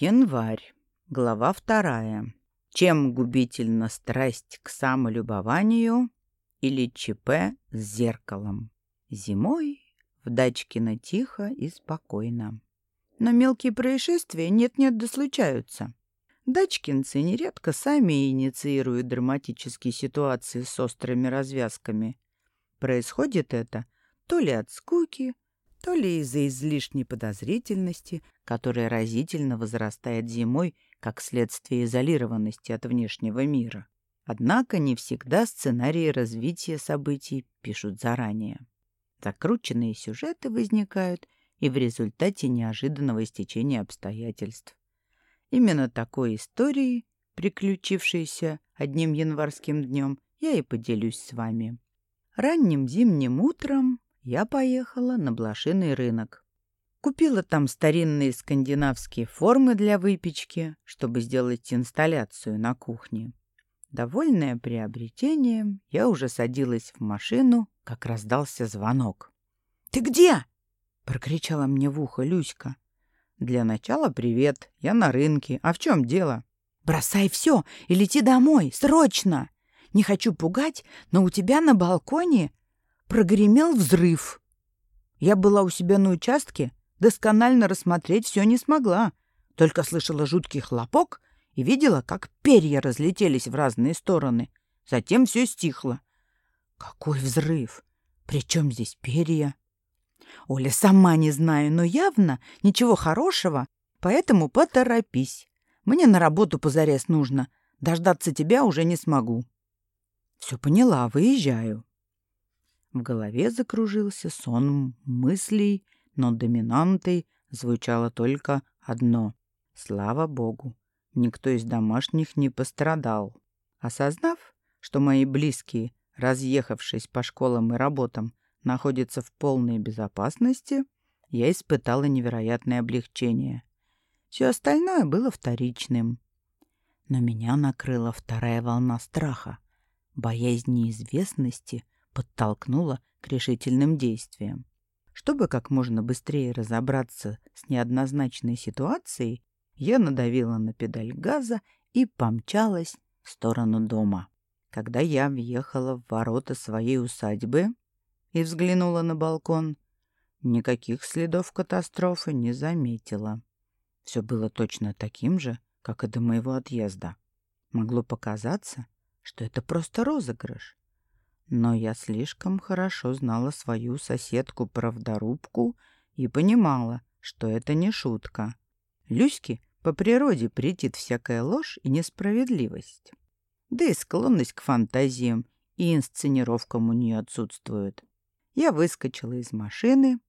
Январь. Глава вторая. Чем губительна страсть к самолюбованию или ЧП с зеркалом? Зимой в Дачкино тихо и спокойно. Но мелкие происшествия нет-нет да случаются. Дачкинцы нередко сами инициируют драматические ситуации с острыми развязками. Происходит это то ли от скуки, то ли из-за излишней подозрительности, которая разительно возрастает зимой как следствие изолированности от внешнего мира. Однако не всегда сценарии развития событий пишут заранее. Закрученные сюжеты возникают и в результате неожиданного стечения обстоятельств. Именно такой историей, приключившейся одним январским днем, я и поделюсь с вами. Ранним зимним утром я поехала на блошиный рынок. Купила там старинные скандинавские формы для выпечки, чтобы сделать инсталляцию на кухне. Довольная приобретением, я уже садилась в машину, как раздался звонок. «Ты где?» — прокричала мне в ухо Люська. «Для начала привет, я на рынке. А в чем дело?» «Бросай все и лети домой, срочно! Не хочу пугать, но у тебя на балконе прогремел взрыв. Я была у себя на участке, досконально рассмотреть все не смогла, только слышала жуткий хлопок и видела, как перья разлетелись в разные стороны. Затем все стихло. Какой взрыв! Причем здесь перья? Оля, сама не знаю, но явно ничего хорошего, поэтому поторопись. Мне на работу позарез нужно. Дождаться тебя уже не смогу. Все поняла, выезжаю. В голове закружился сон мыслей, но доминантой звучало только одно. Слава богу, никто из домашних не пострадал. Осознав, что мои близкие, разъехавшись по школам и работам, находятся в полной безопасности, я испытала невероятное облегчение. Все остальное было вторичным. Но меня накрыла вторая волна страха, боязнь неизвестности подтолкнула к решительным действиям. Чтобы как можно быстрее разобраться с неоднозначной ситуацией, я надавила на педаль газа и помчалась в сторону дома. Когда я въехала в ворота своей усадьбы и взглянула на балкон, никаких следов катастрофы не заметила. Все было точно таким же, как и до моего отъезда. Могло показаться, что это просто розыгрыш. Но я слишком хорошо знала свою соседку-правдорубку и понимала, что это не шутка. Люське по природе претит всякая ложь и несправедливость. Да и склонность к фантазиям и инсценировкам у нее отсутствует. Я выскочила из машины,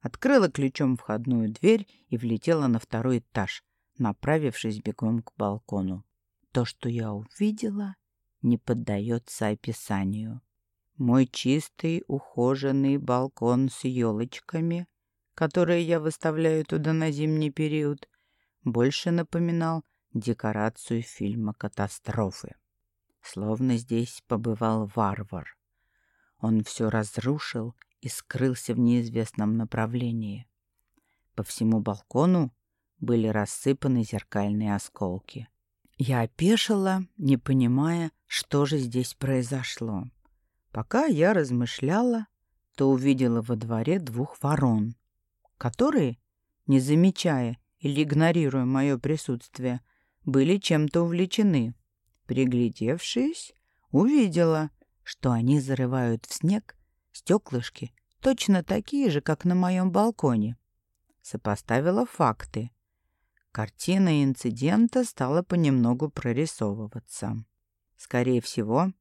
открыла ключом входную дверь и влетела на второй этаж, направившись бегом к балкону. То, что я увидела, не поддается описанию. Мой чистый, ухоженный балкон с елочками, которые я выставляю туда на зимний период, больше напоминал декорацию фильма «Катастрофы». Словно здесь побывал варвар. Он все разрушил и скрылся в неизвестном направлении. По всему балкону были рассыпаны зеркальные осколки. Я опешила, не понимая, что же здесь произошло. Пока я размышляла, то увидела во дворе двух ворон, которые, не замечая или игнорируя мое присутствие, были чем-то увлечены. Приглядевшись, увидела, что они зарывают в снег стеклышки, точно такие же, как на моем балконе. Сопоставила факты. Картина инцидента стала понемногу прорисовываться. Скорее всего,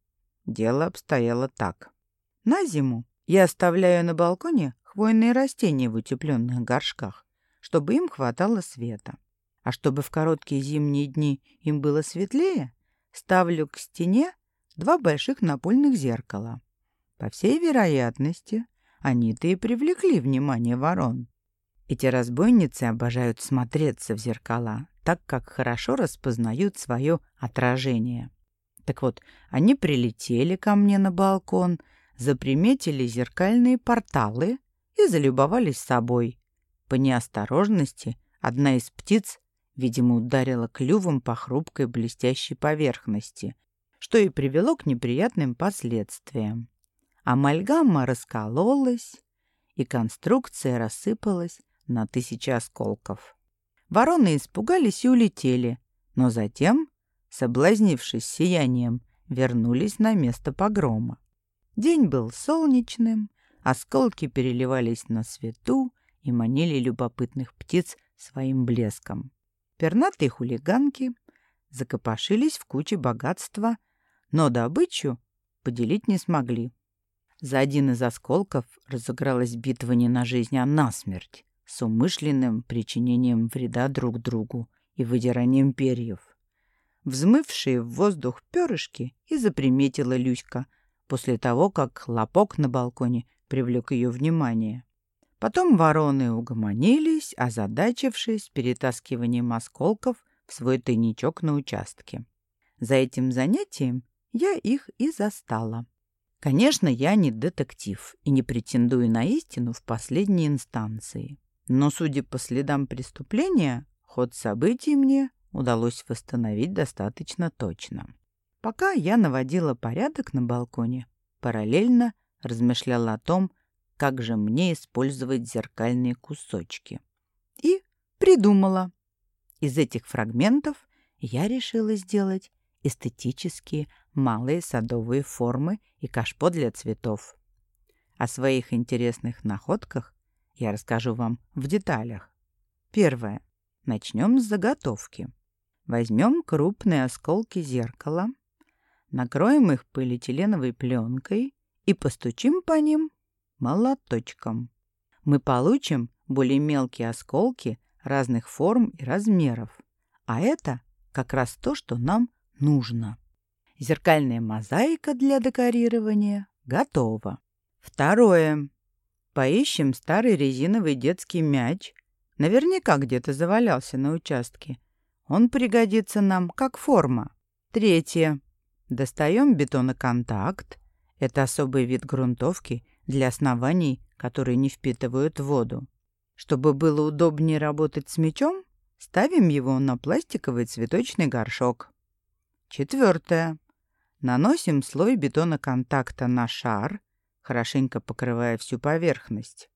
Дело обстояло так. На зиму я оставляю на балконе хвойные растения в утепленных горшках, чтобы им хватало света. А чтобы в короткие зимние дни им было светлее, ставлю к стене два больших напольных зеркала. По всей вероятности, они-то и привлекли внимание ворон. Эти разбойницы обожают смотреться в зеркала, так как хорошо распознают свое отражение. Так вот, они прилетели ко мне на балкон, заприметили зеркальные порталы и залюбовались собой. По неосторожности одна из птиц, видимо, ударила клювом по хрупкой блестящей поверхности, что и привело к неприятным последствиям. Амальгама раскололась, и конструкция рассыпалась на тысячи осколков. Вороны испугались и улетели, но затем, соблазнившись сиянием, вернулись на место погрома. День был солнечным, осколки переливались на свету и манили любопытных птиц своим блеском. Пернатые хулиганки закопошились в куче богатства, но добычу поделить не смогли. За один из осколков разыгралась битва не на жизнь, а на смерть, с умышленным причинением вреда друг другу и выдиранием перьев. Взмывшие в воздух перышки и заприметила Люська после того, как хлопок на балконе привлек ее внимание. Потом вороны угомонились, озадачившись перетаскиванием осколков в свой тайничок на участке. За этим занятием я их и застала. Конечно, я не детектив и не претендую на истину в последней инстанции. Но, судя по следам преступления, ход событий мне удалось восстановить достаточно точно. Пока я наводила порядок на балконе, параллельно размышляла о том, как же мне использовать зеркальные кусочки. И придумала. Из этих фрагментов я решила сделать эстетические малые садовые формы и кашпо для цветов. О своих интересных находках я расскажу вам в деталях. Первое. Начнем с заготовки. Возьмем крупные осколки зеркала, накроем их полиэтиленовой пленкой и постучим по ним молоточком. Мы получим более мелкие осколки разных форм и размеров. А это как раз то, что нам нужно. Зеркальная мозаика для декорирования готова. Второе. Поищем старый резиновый детский мяч. Наверняка где-то завалялся на участке. Он пригодится нам как форма. Третье. Достаем бетоноконтакт. Это особый вид грунтовки для оснований, которые не впитывают воду. Чтобы было удобнее работать с мячом, ставим его на пластиковый цветочный горшок. Четвертое. Наносим слой бетоноконтакта на шар, хорошенько покрывая всю поверхность.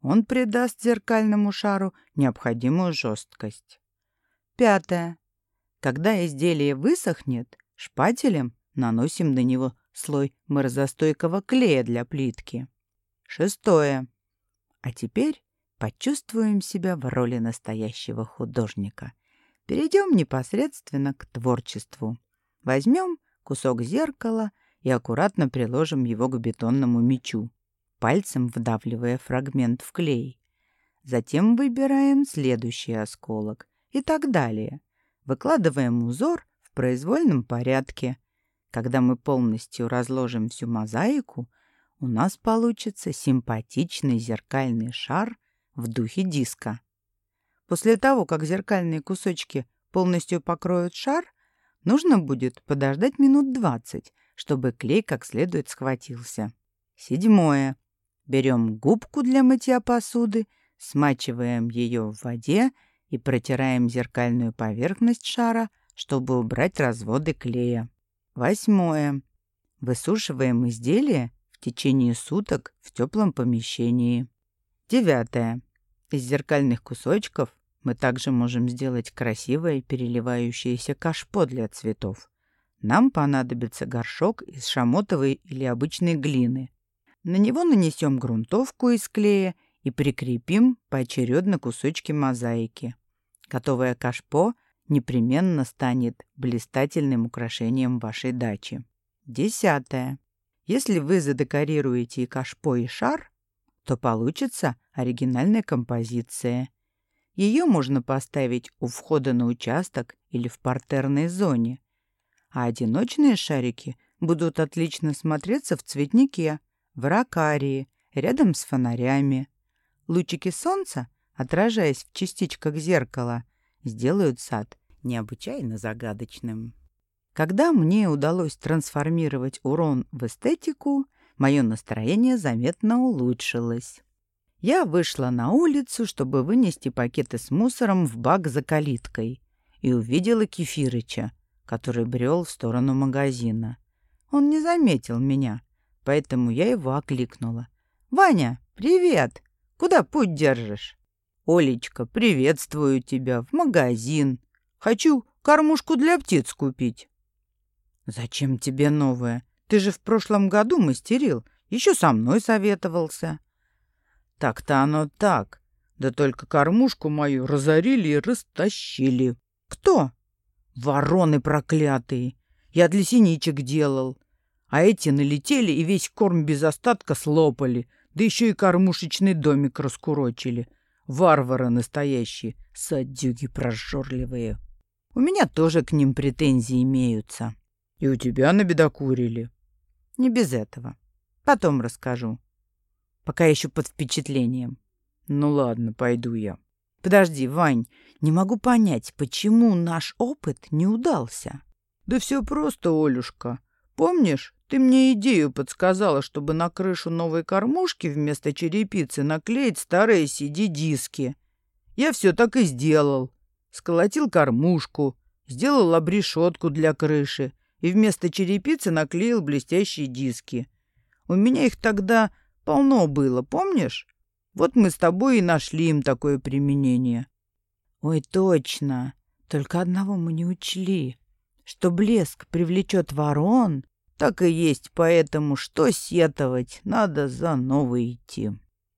Он придаст зеркальному шару необходимую жесткость. Пятое. Когда изделие высохнет, шпателем наносим на него слой морозостойкого клея для плитки. Шестое. А теперь почувствуем себя в роли настоящего художника. Перейдем непосредственно к творчеству. Возьмем кусок зеркала и аккуратно приложим его к бетонному мячу, пальцем вдавливая фрагмент в клей. Затем выбираем следующий осколок и так далее. Выкладываем узор в произвольном порядке – когда мы полностью разложим всю мозаику, у нас получится симпатичный зеркальный шар в духе диска. После того, как зеркальные кусочки полностью покроют шар, нужно будет подождать минут 20, чтобы клей как следует схватился. Седьмое. Берем губку для мытья посуды, смачиваем ее в воде и протираем зеркальную поверхность шара, чтобы убрать разводы клея. Восьмое. Высушиваем изделие в течение суток в теплом помещении. Девятое. Из зеркальных кусочков мы также можем сделать красивое переливающееся кашпо для цветов. Нам понадобится горшок из шамотовой или обычной глины. На него нанесем грунтовку из клея и прикрепим поочередно кусочки мозаики. Готовое кашпо – непременно станет блистательным украшением вашей дачи. Десятое. Если вы задекорируете и кашпо, и шар, то получится оригинальная композиция. Ее можно поставить у входа на участок или в партерной зоне. А одиночные шарики будут отлично смотреться в цветнике, в ракарии, рядом с фонарями. Лучики солнца, отражаясь в частичках зеркала, сделают сад необычайно загадочным. Когда мне удалось трансформировать урон в эстетику, мое настроение заметно улучшилось. Я вышла на улицу, чтобы вынести пакеты с мусором в бак за калиткой, и увидела Кефирыча, который брел в сторону магазина. Он не заметил меня, поэтому я его окликнула. «Ваня, привет! Куда путь держишь?» «Олечка, приветствую тебя в магазин. Хочу кормушку для птиц купить». «Зачем тебе новая? Ты же в прошлом году мастерил, еще со мной советовался». «Так-то оно так. Да только кормушку мою разорили и растащили». «Кто?» «Вороны проклятые. Я для синичек делал. А эти налетели и весь корм без остатка слопали, да еще и кормушечный домик раскурочили. Варвары настоящие, садюги прожорливые. У меня тоже к ним претензии имеются. И у тебя набедокурили. Не без этого. Потом расскажу. Пока еще под впечатлением. Ну ладно, пойду я. Подожди, Вань, не могу понять, почему наш опыт не удался. Да все просто, Олюшка. Помнишь, ты мне идею подсказала, чтобы на крышу новой кормушки вместо черепицы наклеить старые CD-диски. Я все так и сделал. Сколотил кормушку, сделал обрешетку для крыши и вместо черепицы наклеил блестящие диски. У меня их тогда полно было, помнишь? Вот мы с тобой и нашли им такое применение. Ой, точно. Только одного мы не учли, что блеск привлечет ворон, так и есть, поэтому что сетовать, надо за новый идти.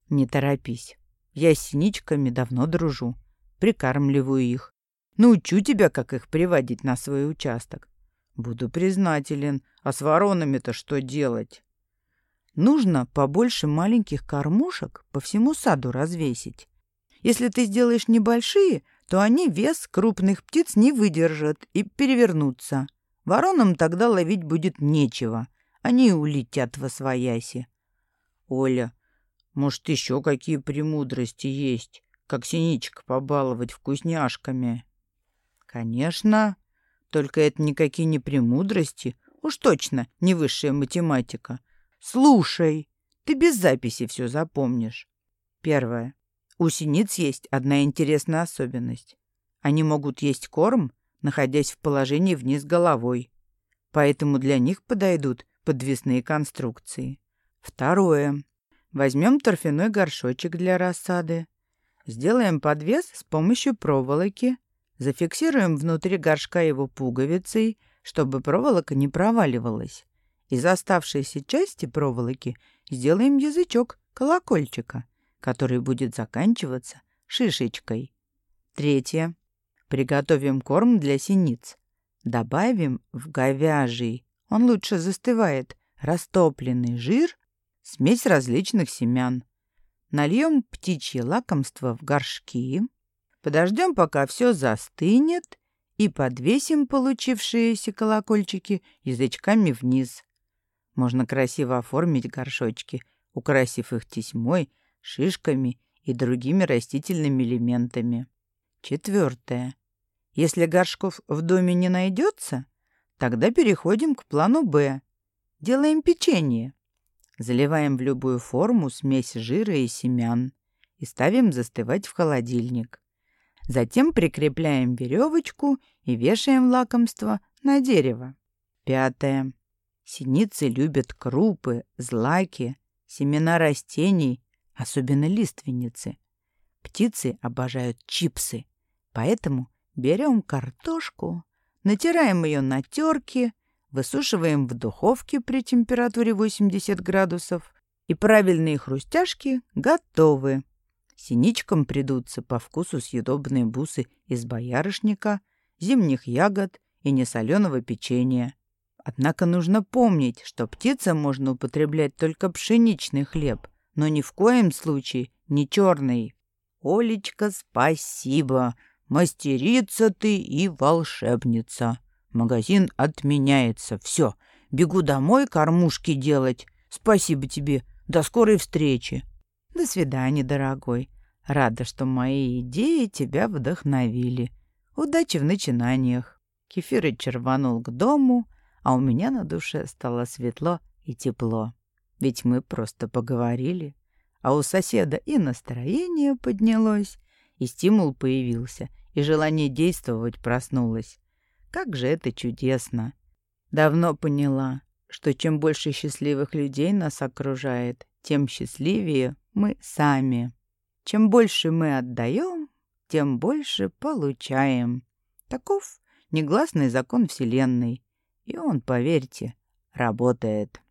Не торопись. Я с синичками давно дружу. Прикармливаю их. Научу тебя, как их приводить на свой участок. Буду признателен. А с воронами-то что делать? Нужно побольше маленьких кормушек по всему саду развесить. Если ты сделаешь небольшие, то они вес крупных птиц не выдержат и перевернутся. Воронам тогда ловить будет нечего. Они улетят во свояси. Оля, может, еще какие премудрости есть, как синичка побаловать вкусняшками? Конечно, только это никакие не премудрости, уж точно не высшая математика. Слушай, ты без записи все запомнишь. Первое. У синиц есть одна интересная особенность. Они могут есть корм, находясь в положении вниз головой. Поэтому для них подойдут подвесные конструкции. Второе. Возьмем торфяной горшочек для рассады. Сделаем подвес с помощью проволоки. Зафиксируем внутри горшка его пуговицей, чтобы проволока не проваливалась. Из оставшейся части проволоки сделаем язычок колокольчика, который будет заканчиваться шишечкой. Третье. Приготовим корм для синиц. Добавим в говяжий, он лучше застывает, растопленный жир, смесь различных семян. Нальем птичье лакомство в горшки. Подождем, пока все застынет, и подвесим получившиеся колокольчики язычками вниз. Можно красиво оформить горшочки, украсив их тесьмой, шишками и другими растительными элементами. Четвертое. Если горшков в доме не найдется, тогда переходим к плану «Б». Делаем печенье. Заливаем в любую форму смесь жира и семян и ставим застывать в холодильник. Затем прикрепляем веревочку и вешаем лакомство на дерево. Пятое. Синицы любят крупы, злаки, семена растений, особенно лиственницы. Птицы обожают чипсы, поэтому Берем картошку, натираем ее на терке, высушиваем в духовке при температуре 80 градусов, и правильные хрустяшки готовы. Синичкам придутся по вкусу съедобные бусы из боярышника, зимних ягод и несоленого печенья. Однако нужно помнить, что птицам можно употреблять только пшеничный хлеб, но ни в коем случае не черный. «Олечка, спасибо!» Мастерица ты и волшебница. Магазин отменяется. Все, бегу домой кормушки делать. Спасибо тебе. До скорой встречи. До свидания, дорогой. Рада, что мои идеи тебя вдохновили. Удачи в начинаниях. Кефирыч рванул к дому, а у меня на душе стало светло и тепло. Ведь мы просто поговорили, а у соседа и настроение поднялось, и стимул появился — и желание действовать проснулось. Как же это чудесно! Давно поняла, что чем больше счастливых людей нас окружает, тем счастливее мы сами. Чем больше мы отдаем, тем больше получаем. Таков негласный закон Вселенной. И он, поверьте, работает.